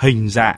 hình dạng.